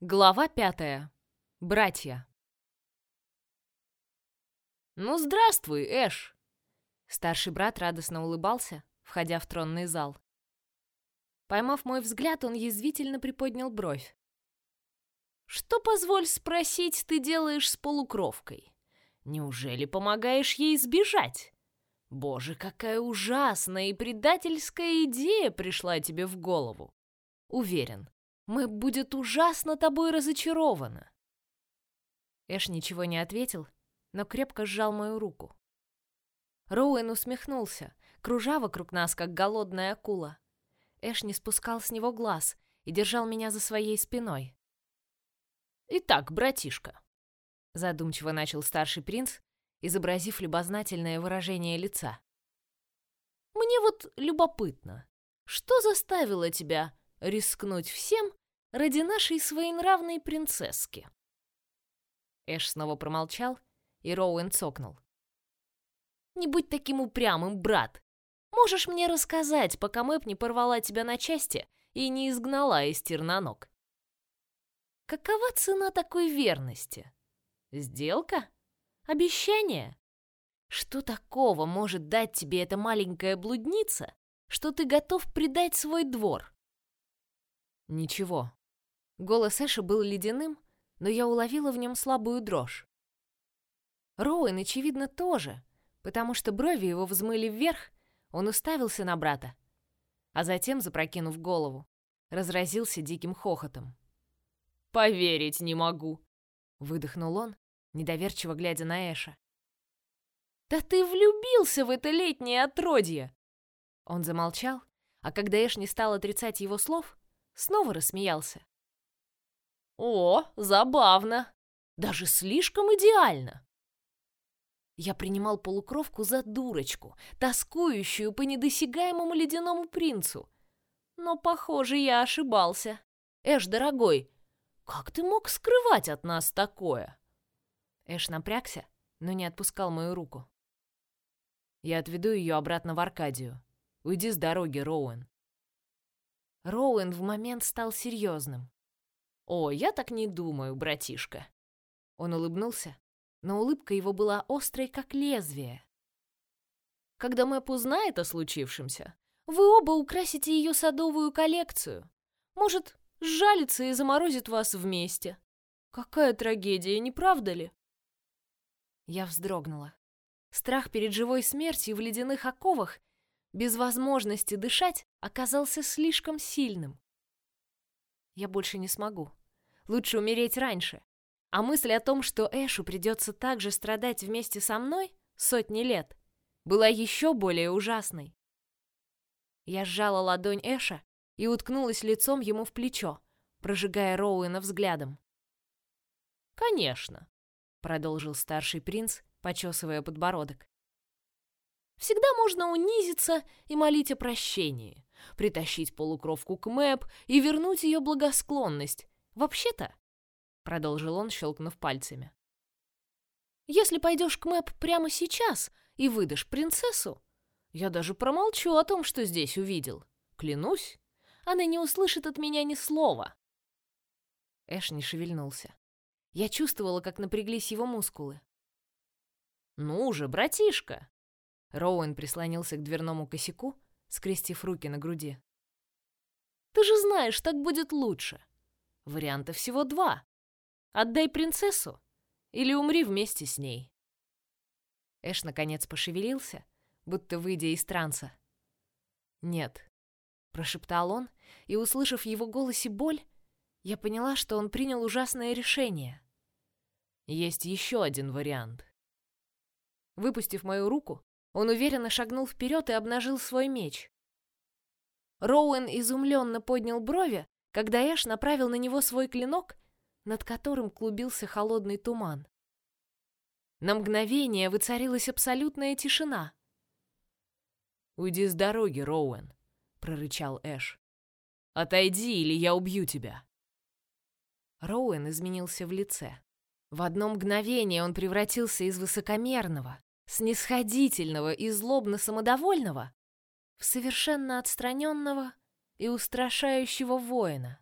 Глава пятая. Братья. «Ну, здравствуй, Эш!» Старший брат радостно улыбался, входя в тронный зал. Поймав мой взгляд, он язвительно приподнял бровь. «Что, позволь спросить, ты делаешь с полукровкой? Неужели помогаешь ей сбежать? Боже, какая ужасная и предательская идея пришла тебе в голову! Уверен, мы будет ужасно тобой разочарована. Эш ничего не ответил, но крепко сжал мою руку. Роуэн усмехнулся, кружа вокруг нас, как голодная акула. Эш не спускал с него глаз и держал меня за своей спиной. «Итак, братишка», — задумчиво начал старший принц, изобразив любознательное выражение лица. «Мне вот любопытно, что заставило тебя рискнуть всем ради нашей своенравной принцесски. Эш снова промолчал, и Роуэн цокнул. «Не будь таким упрямым, брат. Можешь мне рассказать, пока Мэп не порвала тебя на части и не изгнала из терноног? Какова цена такой верности? Сделка? Обещание? Что такого может дать тебе эта маленькая блудница, что ты готов предать свой двор? Ничего. Голос Эша был ледяным, но я уловила в нем слабую дрожь. Роуэн, очевидно, тоже, потому что брови его взмыли вверх, он уставился на брата, а затем, запрокинув голову, разразился диким хохотом. «Поверить не могу!» — выдохнул он, недоверчиво глядя на Эша. «Да ты влюбился в это летнее отродье!» Он замолчал, а когда Эш не стал отрицать его слов, снова рассмеялся. «О, забавно! Даже слишком идеально!» Я принимал полукровку за дурочку, тоскующую по недосягаемому ледяному принцу. Но, похоже, я ошибался. Эш, дорогой, как ты мог скрывать от нас такое? Эш напрягся, но не отпускал мою руку. Я отведу ее обратно в Аркадию. Уйди с дороги, Роуэн. Роуэн в момент стал серьезным. «О, я так не думаю, братишка». Он улыбнулся, но улыбка его была острой, как лезвие. «Когда Мэп узнает о случившемся, вы оба украсите ее садовую коллекцию. Может, сжалится и заморозит вас вместе. Какая трагедия, не правда ли?» Я вздрогнула. Страх перед живой смертью в ледяных оковах без возможности дышать, оказался слишком сильным. Я больше не смогу. Лучше умереть раньше. А мысль о том, что Эшу придется также страдать вместе со мной сотни лет, была еще более ужасной. Я сжала ладонь Эша и уткнулась лицом ему в плечо, прожигая Роуэна взглядом. «Конечно», — продолжил старший принц, почесывая подбородок. Всегда можно унизиться и молить о прощении, притащить полукровку к Мэп и вернуть ее благосклонность. Вообще-то, продолжил он, щелкнув пальцами. Если пойдешь к Мэп прямо сейчас и выдашь принцессу, я даже промолчу о том, что здесь увидел. Клянусь, она не услышит от меня ни слова. Эш не шевельнулся. Я чувствовала, как напряглись его мускулы. «Ну же, братишка!» Роуэн прислонился к дверному косяку, скрестив руки на груди. «Ты же знаешь, так будет лучше. Варианта всего два. Отдай принцессу или умри вместе с ней». Эш наконец пошевелился, будто выйдя из транса. «Нет», — прошептал он, и, услышав в его голосе боль, я поняла, что он принял ужасное решение. Есть еще один вариант. Выпустив мою руку, он уверенно шагнул вперед и обнажил свой меч. Роуэн изумленно поднял брови, когда Эш направил на него свой клинок, над которым клубился холодный туман. На мгновение воцарилась абсолютная тишина. «Уйди с дороги, Роуэн», — прорычал Эш. «Отойди, или я убью тебя». Роуэн изменился в лице. В одно мгновение он превратился из высокомерного, снисходительного и злобно самодовольного в совершенно отстраненного и устрашающего воина.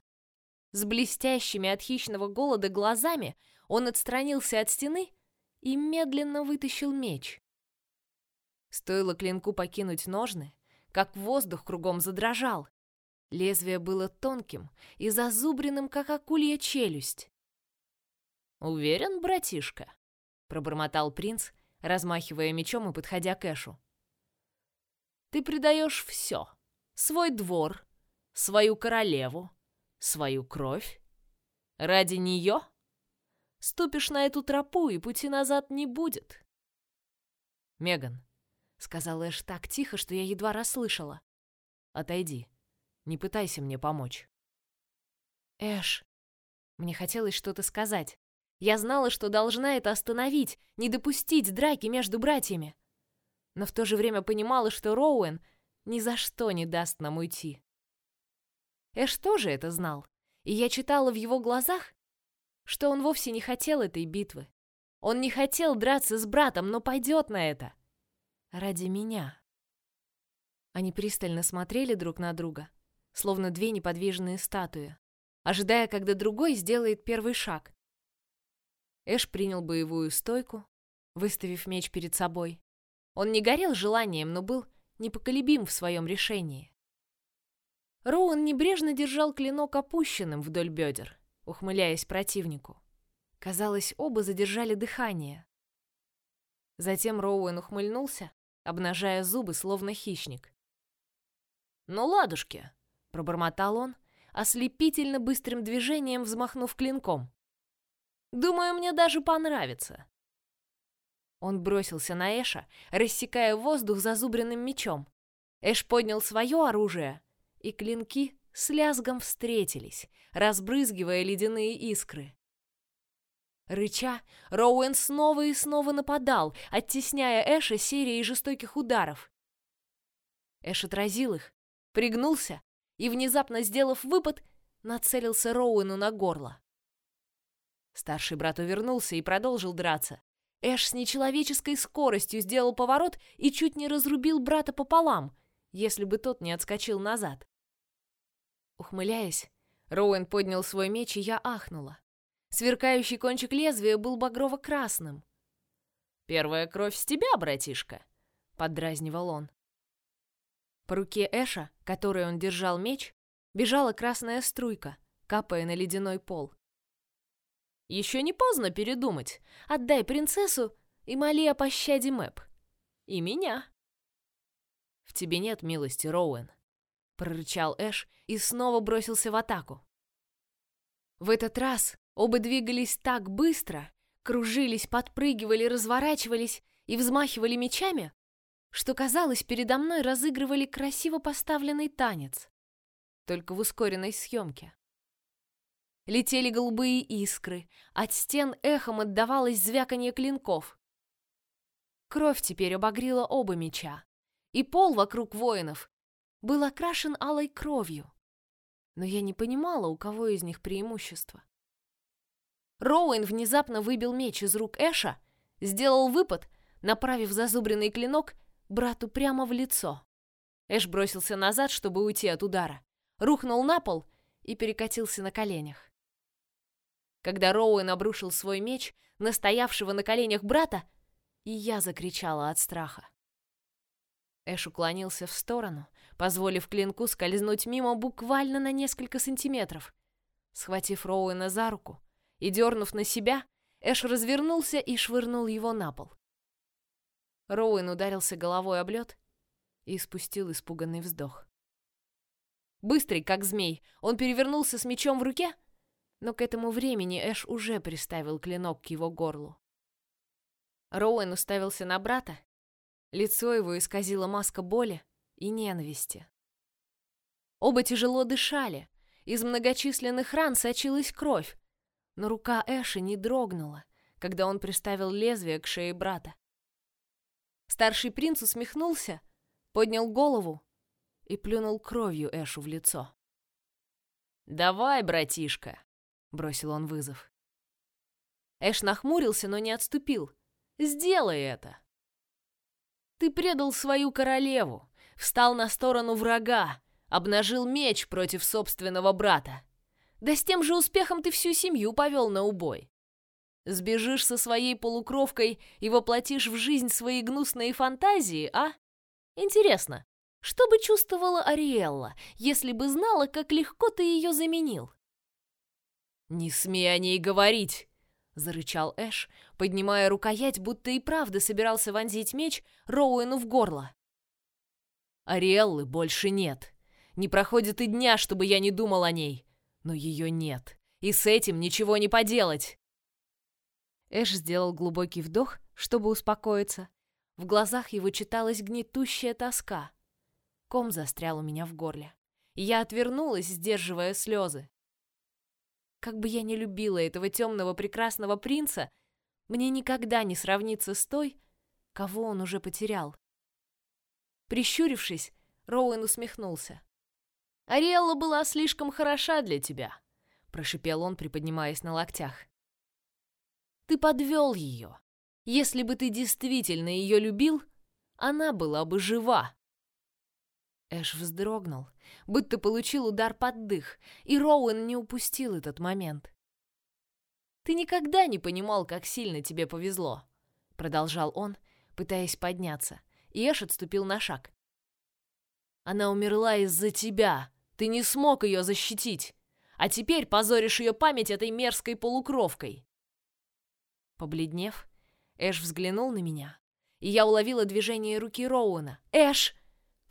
С блестящими от хищного голода глазами он отстранился от стены и медленно вытащил меч. Стоило клинку покинуть ножны, как воздух кругом задрожал. Лезвие было тонким и зазубренным, как акулья челюсть. «Уверен, братишка?» — пробормотал принц, размахивая мечом и подходя к Эшу. «Ты предаешь все. Свой двор, свою королеву, свою кровь. Ради нее? Ступишь на эту тропу, и пути назад не будет». «Меган», — сказал Эш так тихо, что я едва расслышала. «Отойди. Не пытайся мне помочь». «Эш...» Мне хотелось что-то сказать, я знала, что должна это остановить, не допустить драки между братьями. Но в то же время понимала, что Роуэн ни за что не даст нам уйти. Эш тоже это знал, и я читала в его глазах, что он вовсе не хотел этой битвы. Он не хотел драться с братом, но пойдет на это. Ради меня. Они пристально смотрели друг на друга, словно две неподвижные статуи, ожидая, когда другой сделает первый шаг. Эш принял боевую стойку, выставив меч перед собой. Он не горел желанием, но был непоколебим в своем решении. Роуэн небрежно держал клинок опущенным вдоль бедер, ухмыляясь противнику. Казалось, оба задержали дыхание. Затем Роуэн ухмыльнулся, обнажая зубы, словно хищник. «Ну, ладушки!» — пробормотал он, ослепительно быстрым движением взмахнув клинком. Думаю, мне даже понравится. Он бросился на Эша, рассекая воздух зазубренным мечом. Эш поднял свое оружие, и клинки с лязгом встретились, разбрызгивая ледяные искры. Рыча, Роуэн снова и снова нападал, оттесняя Эша серией жестоких ударов. Эш отразил их, пригнулся и, внезапно сделав выпад, нацелился Роуэну на горло. Старший брат увернулся и продолжил драться. Эш с нечеловеческой скоростью сделал поворот и чуть не разрубил брата пополам, если бы тот не отскочил назад. Ухмыляясь, Роуэн поднял свой меч, и я ахнула. Сверкающий кончик лезвия был багрово-красным. «Первая кровь с тебя, братишка!» — поддразнивал он. По руке Эша, которой он держал меч, бежала красная струйка, капая на ледяной пол. Еще не поздно передумать. Отдай принцессу и моли о пощаде Мэп. И меня. В тебе нет милости, Роуэн, прорычал Эш и снова бросился в атаку. В этот раз оба двигались так быстро, кружились, подпрыгивали, разворачивались и взмахивали мечами, что казалось, передо мной разыгрывали красиво поставленный танец, только в ускоренной съемке. Летели голубые искры, от стен эхом отдавалось звяканье клинков. Кровь теперь обогрела оба меча, и пол вокруг воинов был окрашен алой кровью. Но я не понимала, у кого из них преимущество. Роуэн внезапно выбил меч из рук Эша, сделал выпад, направив зазубренный клинок брату прямо в лицо. Эш бросился назад, чтобы уйти от удара, рухнул на пол и перекатился на коленях. Когда Роуэн обрушил свой меч на стоявшего на коленях брата, и я закричала от страха. Эш уклонился в сторону, позволив клинку скользнуть мимо буквально на несколько сантиметров. Схватив Роуэна за руку и дернув на себя, Эш развернулся и швырнул его на пол. Роуэн ударился головой об лед и спустил испуганный вздох. Быстрый, как змей, он перевернулся с мечом в руке но к этому времени Эш уже приставил клинок к его горлу. Роуэн уставился на брата. Лицо его исказило маска боли и ненависти. Оба тяжело дышали. Из многочисленных ран сочилась кровь, но рука Эша не дрогнула, когда он приставил лезвие к шее брата. Старший принц усмехнулся, поднял голову и плюнул кровью Эшу в лицо. «Давай, братишка, бросил он вызов. Эш нахмурился, но не отступил. Сделай это. Ты предал свою королеву, встал на сторону врага, обнажил меч против собственного брата. Да с тем же успехом ты всю семью повел на убой. Сбежишь со своей полукровкой и воплотишь в жизнь свои гнусные фантазии, а? Интересно, что бы чувствовала Ариэлла, если бы знала, как легко ты ее заменил? «Не смей о ней говорить!» — зарычал Эш, поднимая рукоять, будто и правда собирался вонзить меч Роуэну в горло. «Ариэллы больше нет. Не проходит и дня, чтобы я не думал о ней. Но ее нет, и с этим ничего не поделать!» Эш сделал глубокий вдох, чтобы успокоиться. В глазах его читалась гнетущая тоска. Ком застрял у меня в горле. Я отвернулась, сдерживая слезы. Как бы я ни любила этого темного прекрасного принца, мне никогда не сравнится с той, кого он уже потерял. Прищурившись, Роуэн усмехнулся. «Ариэлла была слишком хороша для тебя», — прошипел он, приподнимаясь на локтях. Ты подвел ее. Если бы ты действительно ее любил, она была бы жива. Эш вздрогнул, будто получил удар под дых, и Роуэн не упустил этот момент. «Ты никогда не понимал, как сильно тебе повезло», — продолжал он, пытаясь подняться, и Эш отступил на шаг. «Она умерла из-за тебя. Ты не смог ее защитить. А теперь позоришь ее память этой мерзкой полукровкой. Побледнев, Эш взглянул на меня, и я уловила движение руки Роуэна. «Эш!» —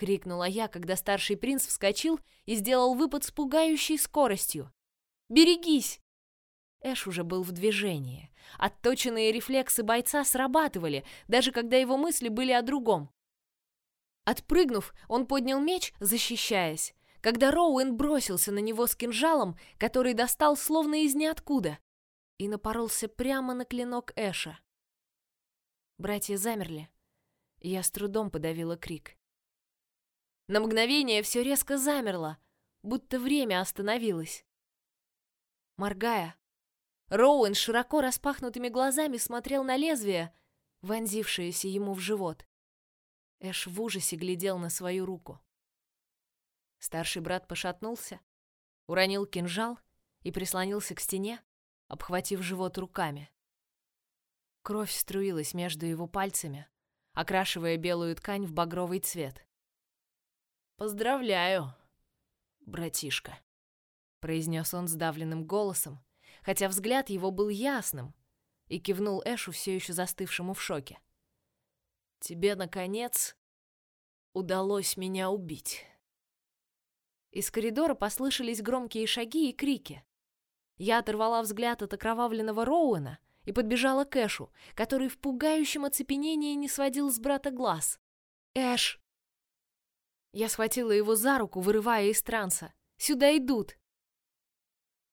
крикнула я, когда старший принц вскочил и сделал выпад с пугающей скоростью. «Берегись!» Эш уже был в движении. Отточенные рефлексы бойца срабатывали, даже когда его мысли были о другом. Отпрыгнув, он поднял меч, защищаясь, когда Роуэн бросился на него с кинжалом, который достал словно из ниоткуда и напоролся прямо на клинок Эша. Братья замерли, я с трудом подавила крик. На мгновение все резко замерло, будто время остановилось. Моргая, Роуэн широко распахнутыми глазами смотрел на лезвие, вонзившееся ему в живот. Эш в ужасе глядел на свою руку. Старший брат пошатнулся, уронил кинжал и прислонился к стене, обхватив живот руками. Кровь струилась между его пальцами, окрашивая белую ткань в багровый цвет. «Поздравляю, братишка», — произнес он сдавленным голосом, хотя взгляд его был ясным, и кивнул Эшу, все еще застывшему в шоке. «Тебе, наконец, удалось меня убить». Из коридора послышались громкие шаги и крики. Я оторвала взгляд от окровавленного Роуэна и подбежала к Эшу, который в пугающем оцепенении не сводил с брата глаз. «Эш!» Я схватила его за руку, вырывая из транса. «Сюда идут!»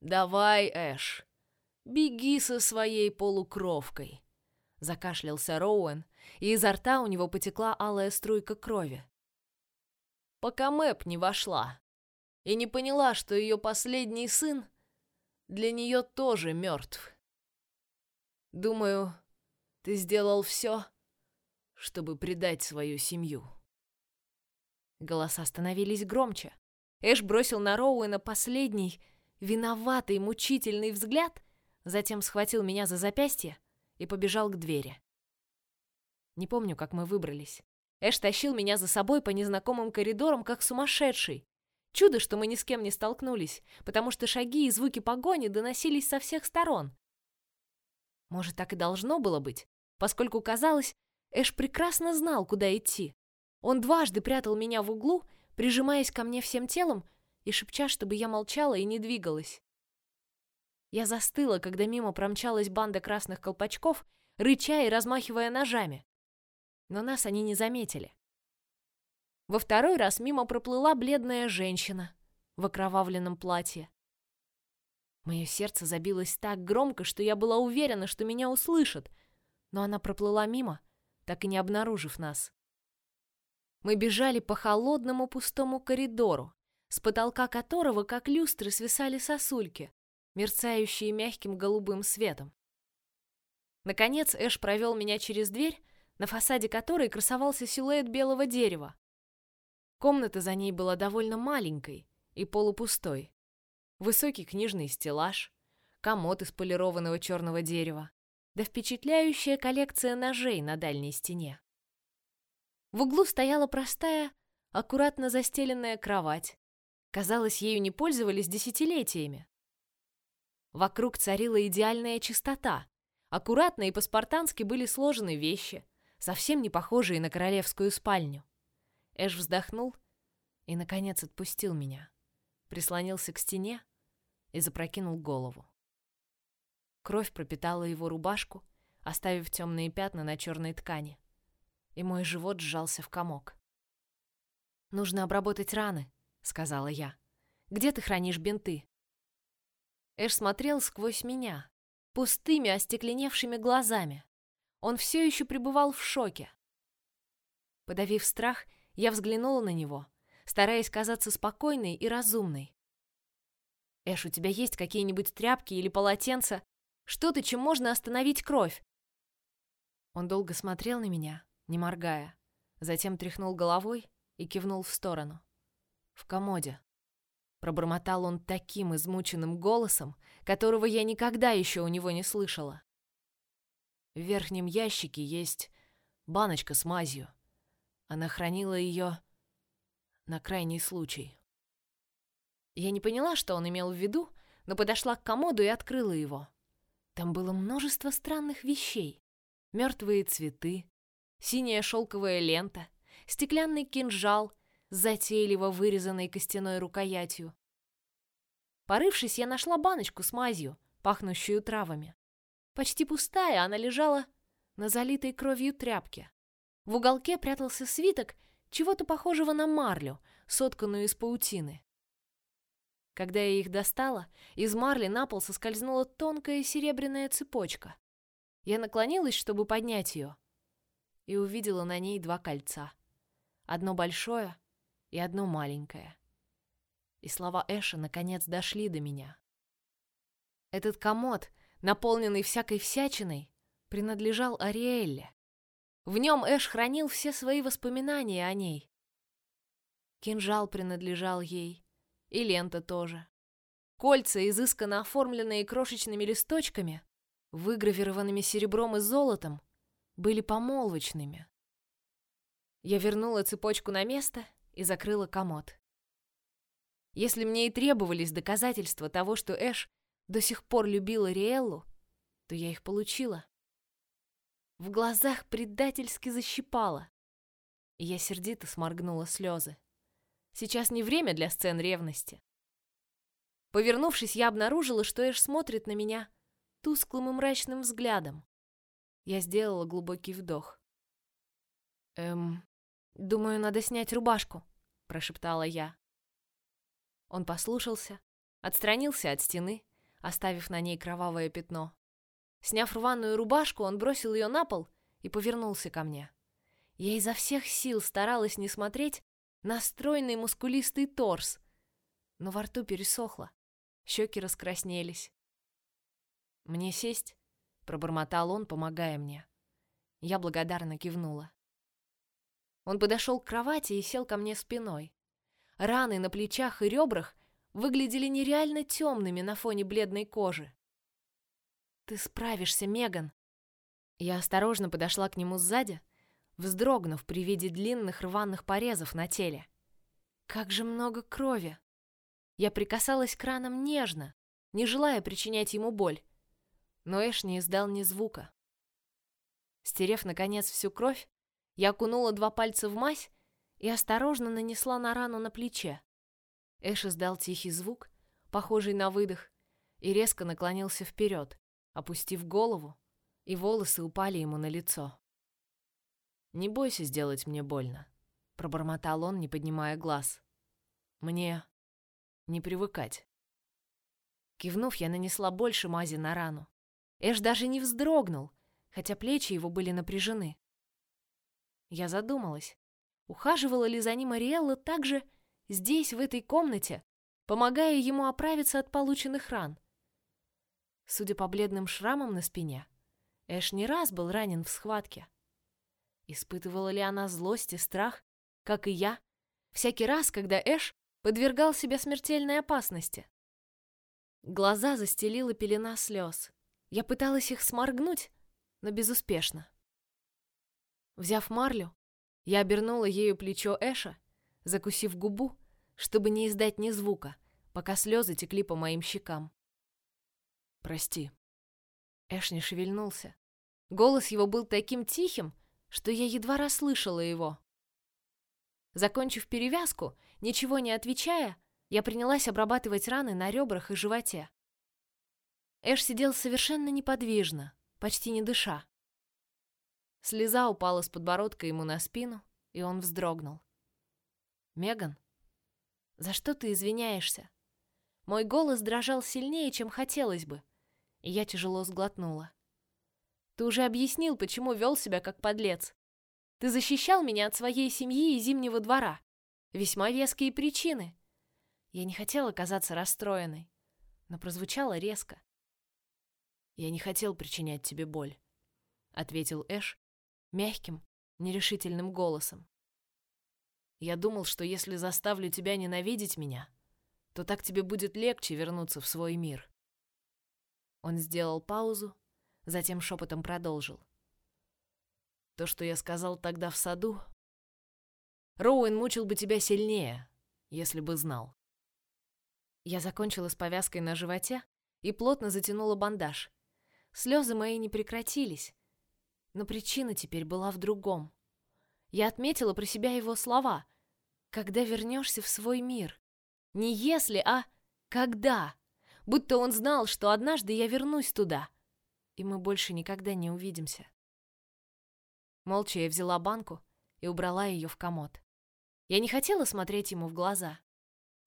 «Давай, Эш, беги со своей полукровкой!» Закашлялся Роуэн, и изо рта у него потекла алая струйка крови. Пока Мэп не вошла и не поняла, что ее последний сын для нее тоже мертв. Думаю, ты сделал все, чтобы предать свою семью. Голоса становились громче. Эш бросил на Роуэна последний, виноватый, мучительный взгляд, затем схватил меня за запястье и побежал к двери. Не помню, как мы выбрались. Эш тащил меня за собой по незнакомым коридорам, как сумасшедший, Чудо, что мы ни с кем не столкнулись, потому что шаги и звуки погони доносились со всех сторон. Может, так и должно было быть, поскольку казалось, Эш прекрасно знал, куда идти. Он дважды прятал меня в углу, прижимаясь ко мне всем телом и шепча, чтобы я молчала и не двигалась. Я застыла, когда мимо промчалась банда красных колпачков, рыча и размахивая ножами. Но нас они не заметили. Во второй раз мимо проплыла бледная женщина в окровавленном платье. Мое сердце забилось так громко, что я была уверена, что меня услышат, но она проплыла мимо, так и не обнаружив нас. Мы бежали по холодному пустому коридору, с потолка которого, как люстры, свисали сосульки, мерцающие мягким голубым светом. Наконец Эш провел меня через дверь, на фасаде которой красовался силуэт белого дерева. Комната за ней была довольно маленькой и полупустой. Высокий книжный стеллаж, комод из полированного черного дерева, да впечатляющая коллекция ножей на дальней стене. В углу стояла простая, аккуратно застеленная кровать. Казалось, ею не пользовались десятилетиями. Вокруг царила идеальная чистота. Аккуратно и по-спартански были сложены вещи, совсем не похожие на королевскую спальню. Эш вздохнул и, наконец, отпустил меня. Прислонился к стене и запрокинул голову. Кровь пропитала его рубашку, оставив темные пятна на черной ткани, и мой живот сжался в комок. «Нужно обработать раны», — сказала я. «Где ты хранишь бинты?» Эш смотрел сквозь меня, пустыми, остекленевшими глазами. Он все еще пребывал в шоке. Подавив страх, я взглянула на него, стараясь казаться спокойной и разумной. «Эш, у тебя есть какие-нибудь тряпки или полотенца? Что-то, чем можно остановить кровь?» Он долго смотрел на меня, не моргая, затем тряхнул головой и кивнул в сторону. «В комоде». Пробормотал он таким измученным голосом, которого я никогда еще у него не слышала. В верхнем ящике есть баночка с мазью. Она хранила ее на крайний случай. Я не поняла, что он имел в виду, но подошла к комоду и открыла его. Там было множество странных вещей. Мертвые цветы, синяя шелковая лента, стеклянный кинжал затейливо вырезанной костяной рукоятью. Порывшись, я нашла баночку с мазью, пахнущую травами. Почти пустая, она лежала на залитой кровью тряпке. В уголке прятался свиток чего-то похожего на марлю, сотканную из паутины. Когда я их достала, из марли на пол соскользнула тонкая серебряная цепочка. Я наклонилась, чтобы поднять ее, и увидела на ней два кольца. Одно большое и одно маленькое. И слова Эша наконец дошли до меня. Этот комод, наполненный всякой всячиной, принадлежал Ариэлле. В нем Эш хранил все свои воспоминания о ней. Кинжал принадлежал ей, и лента тоже. Кольца, изысканно оформленные крошечными листочками, выгравированными серебром и золотом, были помолвочными. Я вернула цепочку на место и закрыла комод. Если мне и требовались доказательства того, что Эш до сих пор любила Риэллу, то я их получила. В глазах предательски защипала, я сердито сморгнула слезы. Сейчас не время для сцен ревности. Повернувшись, я обнаружила, что Эш смотрит на меня тусклым и мрачным взглядом. Я сделала глубокий вдох. «Эм, думаю, надо снять рубашку», — прошептала я. Он послушался, отстранился от стены, оставив на ней кровавое пятно. Сняв рваную рубашку, он бросил ее на пол и повернулся ко мне. Я изо всех сил старалась не смотреть на стройный мускулистый торс, но во рту пересохло, щеки раскраснелись. «Мне сесть?» — пробормотал он, помогая мне. Я благодарно кивнула. Он подошел к кровати и сел ко мне спиной. Раны на плечах и ребрах выглядели нереально темными на фоне бледной кожи. «Ты справишься, Меган!» Я осторожно подошла к нему сзади, вздрогнув при виде длинных рваных порезов на теле. Как же много крови! Я прикасалась к ранам нежно, не желая причинять ему боль, но Эш не издал ни звука. Стерев, наконец, всю кровь, я окунула два пальца в мазь и осторожно нанесла на рану на плече. Эш издал тихий звук, похожий на выдох, и резко наклонился вперед, опустив голову, и волосы упали ему на лицо. «Не бойся сделать мне больно», — пробормотал он, не поднимая глаз. «Мне не привыкать». Кивнув, я нанесла больше мази на рану. Эш даже не вздрогнул, хотя плечи его были напряжены. Я задумалась, ухаживала ли за ним Ариэлла так же здесь, в этой комнате, помогая ему оправиться от полученных ран. Судя по бледным шрамам на спине, Эш не раз был ранен в схватке. Испытывала ли она злость и страх, как и я, всякий раз, когда Эш подвергал себя смертельной опасности? Глаза застелила пелена слез. Я пыталась их сморгнуть, но безуспешно. Взяв марлю, я обернула ею плечо Эша, закусив губу, чтобы не издать ни звука, пока слезы текли по моим щекам. «Прости». Эш не шевельнулся. Голос его был таким тихим, что я едва расслышала его. Закончив перевязку, ничего не отвечая, я принялась обрабатывать раны на ребрах и животе. Эш сидел совершенно неподвижно, почти не дыша. Слеза упала с подбородка ему на спину, и он вздрогнул. «Меган, за что ты извиняешься?» Мой голос дрожал сильнее, чем хотелось бы, и я тяжело сглотнула. «Ты уже объяснил, почему вел себя как подлец. Ты защищал меня от своей семьи и зимнего двора. Весьма веские причины. Я не хотела казаться расстроенной, но прозвучало резко. «Я не хотел причинять тебе боль», — ответил Эш мягким, нерешительным голосом. «Я думал, что если заставлю тебя ненавидеть меня, то так тебе будет легче вернуться в свой мир». Он сделал паузу, затем шепотом продолжил. То, что я сказал тогда в саду, Роуэн мучил бы тебя сильнее, если бы знал. Я закончила с повязкой на животе и плотно затянула бандаж. Слезы мои не прекратились, но причина теперь была в другом. Я отметила про себя его слова. «Когда вернешься в свой мир?» Не если, а когда. Будто он знал, что однажды я вернусь туда, и мы больше никогда не увидимся. Молча я взяла банку и убрала ее в комод. Я не хотела смотреть ему в глаза.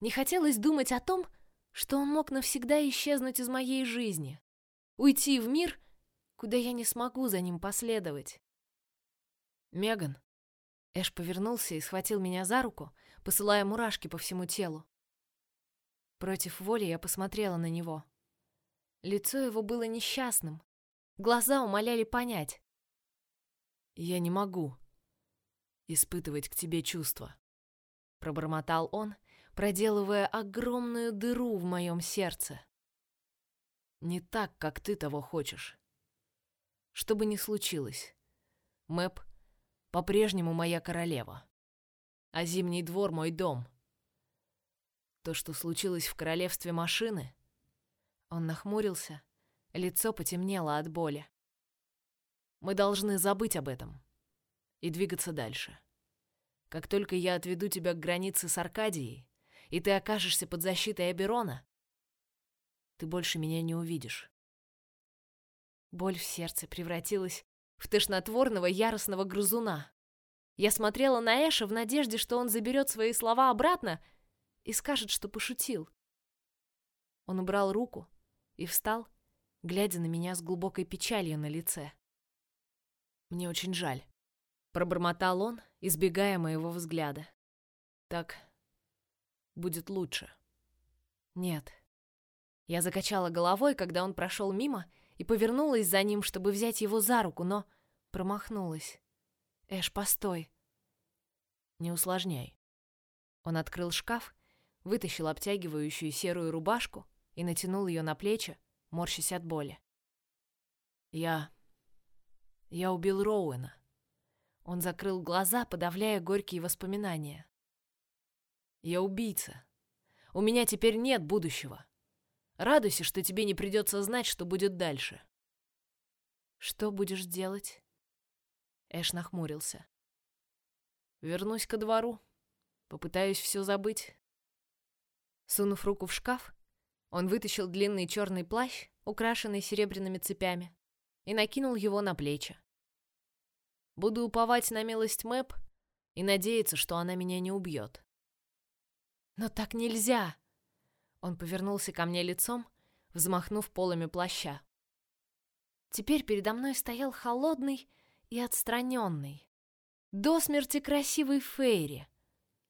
Не хотелось думать о том, что он мог навсегда исчезнуть из моей жизни, уйти в мир, куда я не смогу за ним последовать. Меган. Эш повернулся и схватил меня за руку, посылая мурашки по всему телу. Против воли я посмотрела на него. Лицо его было несчастным. Глаза умоляли понять. Я не могу испытывать к тебе чувства, пробормотал он, проделывая огромную дыру в моем сердце. Не так, как ты того хочешь. Что бы ни случилось, Мэп по-прежнему моя королева, а Зимний двор мой дом. То, что случилось в королевстве машины, он нахмурился, лицо потемнело от боли. Мы должны забыть об этом и двигаться дальше. Как только я отведу тебя к границе с Аркадией, и ты окажешься под защитой Аберона, ты больше меня не увидишь. Боль в сердце превратилась в тошнотворного яростного грызуна. Я смотрела на Эша в надежде, что он заберет свои слова обратно и скажет, что пошутил. Он убрал руку и встал, глядя на меня с глубокой печалью на лице. Мне очень жаль, пробормотал он, избегая моего взгляда. Так будет лучше. Нет. Я закачала головой, когда он прошел мимо, и повернулась за ним, чтобы взять его за руку, но промахнулась. Эш, постой. Не усложняй. Он открыл шкаф, вытащил обтягивающую серую рубашку и натянул ее на плечи, морщась от боли. Я я убил Роуэна. Он закрыл глаза, подавляя горькие воспоминания. Я убийца. У меня теперь нет будущего. Радуйся, что тебе не придется знать, что будет дальше. Что будешь делать? Эш нахмурился. Вернусь ко двору. Попытаюсь все забыть. Сунув руку в шкаф, он вытащил длинный черный плащ, украшенный серебряными цепями, и накинул его на плечи. Буду уповать на милость Мэп и надеяться, что она меня не убьет. Но так нельзя. Он повернулся ко мне лицом, взмахнув полами плаща. Теперь передо мной стоял холодный и отстраненный, до смерти красивый Фейри,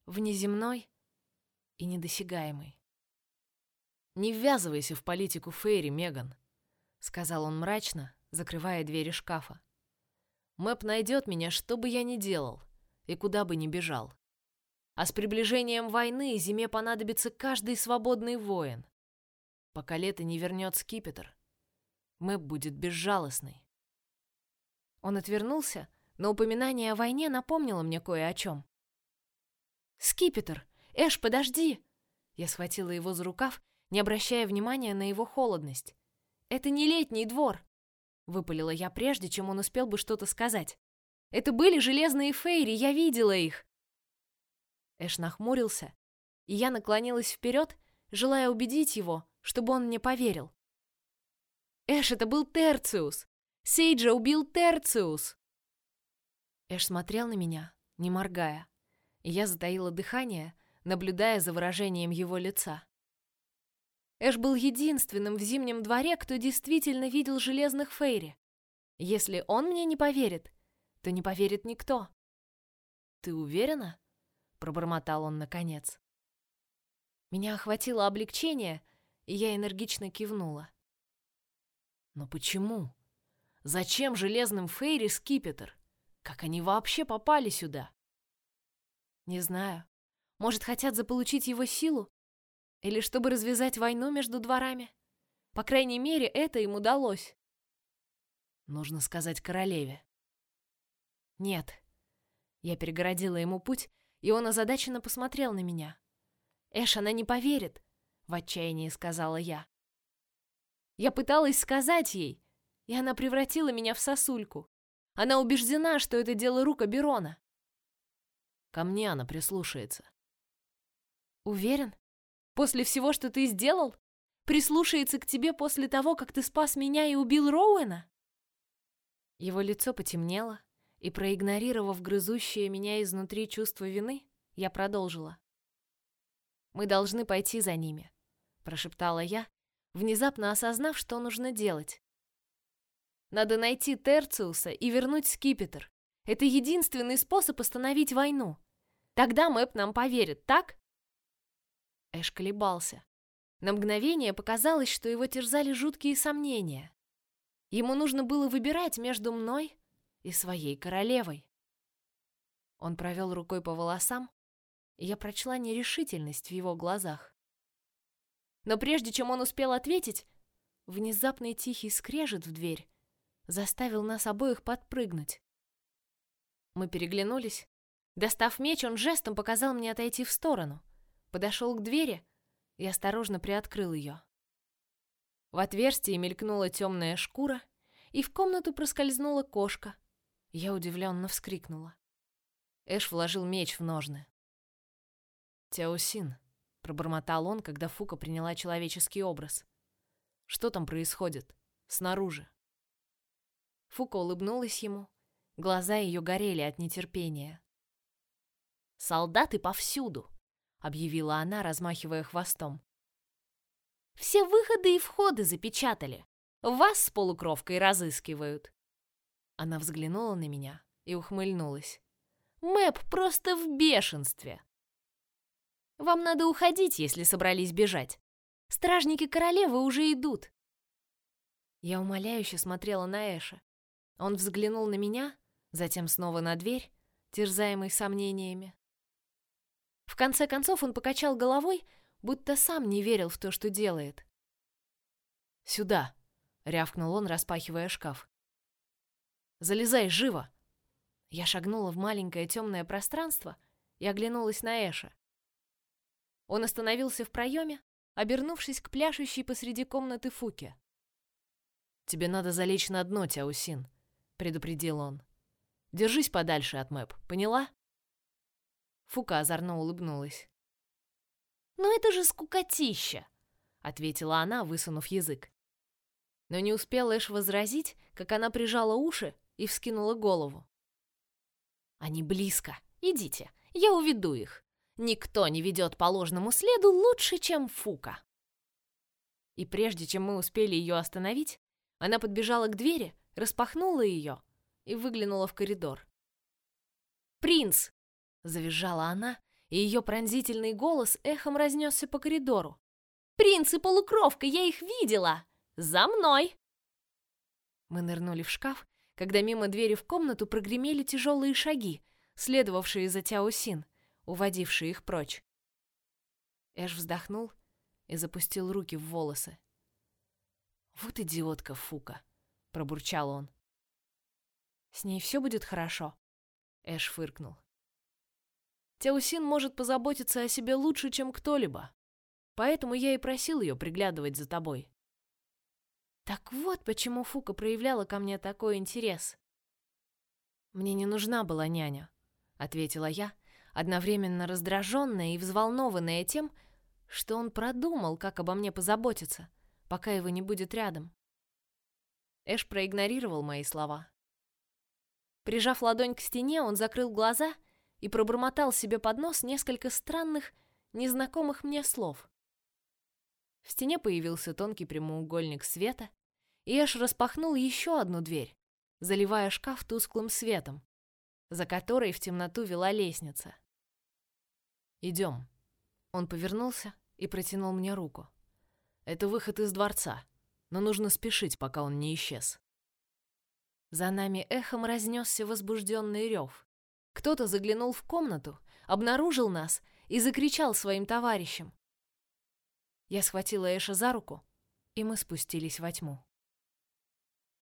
внеземной и недосягаемый. Не ввязывайся в политику Фейри, Меган, сказал он мрачно, закрывая двери шкафа. Мэп найдет меня, что бы я ни делал и куда бы ни бежал. А с приближением войны зиме понадобится каждый свободный воин. Пока лето не вернет скипетр, Мэп будет безжалостный. Он отвернулся, но упоминание о войне напомнило мне кое о чем. «Скипетр! Эш, подожди!» Я схватила его за рукав, не обращая внимания на его холодность. «Это не летний двор!» Выпалила я прежде, чем он успел бы что-то сказать. «Это были железные фейри, я видела их!» Эш нахмурился, и я наклонилась вперед, желая убедить его, чтобы он мне поверил. Эш, это был Терциус! Сейджа убил Терциус!» Эш смотрел на меня, не моргая, и я затаила дыхание, наблюдая за выражением его лица. Эш был единственным в Зимнем дворе, кто действительно видел железных фейри. Если он мне не поверит, то не поверит никто. «Ты уверена?» — пробормотал он наконец. Меня охватило облегчение, и я энергично кивнула. Но почему? Зачем железным Фейри скипетр? Как они вообще попали сюда? Не знаю. Может, хотят заполучить его силу? Или чтобы развязать войну между дворами? По крайней мере, это им удалось. Нужно сказать королеве. Нет. Я перегородила ему путь, и он озадаченно посмотрел на меня. Эш, она не поверит, в отчаянии сказала я. Я пыталась сказать ей, и она превратила меня в сосульку. Она убеждена, что это дело рук Аберона. Ко мне она прислушается. Уверен? После всего, что ты сделал? Прислушается к тебе после того, как ты спас меня и убил Роуэна? Его лицо потемнело, и, проигнорировав грызущее меня изнутри чувство вины, я продолжила. «Мы должны пойти за ними», — прошептала я, внезапно осознав, что нужно делать. Надо найти Терциуса и вернуть скипетр. Это единственный способ остановить войну. Тогда Мэп нам поверит, так? Эш колебался. На мгновение показалось, что его терзали жуткие сомнения. Ему нужно было выбирать между мной и своей королевой. Он провел рукой по волосам, и я прочла нерешительность в его глазах. Но прежде чем он успел ответить, внезапный тихий скрежет в дверь заставил нас обоих подпрыгнуть. Мы переглянулись. Достав меч, он жестом показал мне отойти в сторону, подошел к двери и осторожно приоткрыл ее. В отверстии мелькнула темная шкура, и в комнату проскользнула кошка. Я удивленно вскрикнула. Эш вложил меч в ножны. Теосин, пробормотал он, когда Фука приняла человеческий образ. Что там происходит снаружи? Фука улыбнулась ему. Глаза ее горели от нетерпения. «Солдаты повсюду!» — объявила она, размахивая хвостом. «Все выходы и входы запечатали. Вас с полукровкой разыскивают». Она взглянула на меня и ухмыльнулась. «Мэп просто в бешенстве!» Вам надо уходить, если собрались бежать. Стражники королевы уже идут. Я умоляюще смотрела на Эша. Он взглянул на меня, затем снова на дверь, терзаемый сомнениями. В конце концов он покачал головой, будто сам не верил в то, что делает. «Сюда!» — рявкнул он, распахивая шкаф. «Залезай живо!» Я шагнула в маленькое темное пространство и оглянулась на Эша. Он остановился в проеме, обернувшись к пляшущей посреди комнаты Фуке. «Тебе надо залечь на дно, Тяусин», — предупредил он. «Держись подальше от Мэп, поняла?» Фука озорно улыбнулась. «Ну это же скукотища!» — ответила она, высунув язык. Но не успел Эш возразить, как она прижала уши и вскинула голову. «Они близко. Идите, я уведу их. Никто не ведет по ложному следу лучше, чем Фука. И прежде чем мы успели ее остановить, она подбежала к двери, распахнула ее и выглянула в коридор. «Принц!» — завизжала она, и ее пронзительный голос эхом разнесся по коридору. «Принц и полукровка, я их видела! За мной!» Мы нырнули в шкаф, когда мимо двери в комнату прогремели тяжелые шаги, следовавшие за Тяосин уводивший их прочь. Эш вздохнул, и запустил руки в волосы. «Вот идиотка Фука!» — пробурчал он. «С ней все будет хорошо?» Эш фыркнул. Теусин может позаботиться о себе лучше, чем кто-либо. Поэтому я и просил ее приглядывать за тобой. Так вот, почему Фука проявляла ко мне такой интерес. Мне не нужна была няня, ответила я, одновременно раздраженная и взволнованная тем, что он продумал, как обо мне позаботиться, пока его не будет рядом. Эш проигнорировал мои слова. Прижав ладонь к стене, он закрыл глаза и пробормотал себе под нос несколько странных, незнакомых мне слов. В стене появился тонкий прямоугольник света, и Эш распахнул еще одну дверь, заливая шкаф тусклым светом, за которой в темноту вела лестница. «Идем». Он повернулся и протянул мне руку. «Это выход из дворца, но нужно спешить, пока он не исчез». За нами эхом разнесся возбужденный рев. Кто-то заглянул в комнату, обнаружил нас и закричал своим товарищам. Я схватила Эша за руку, и мы спустились во тьму.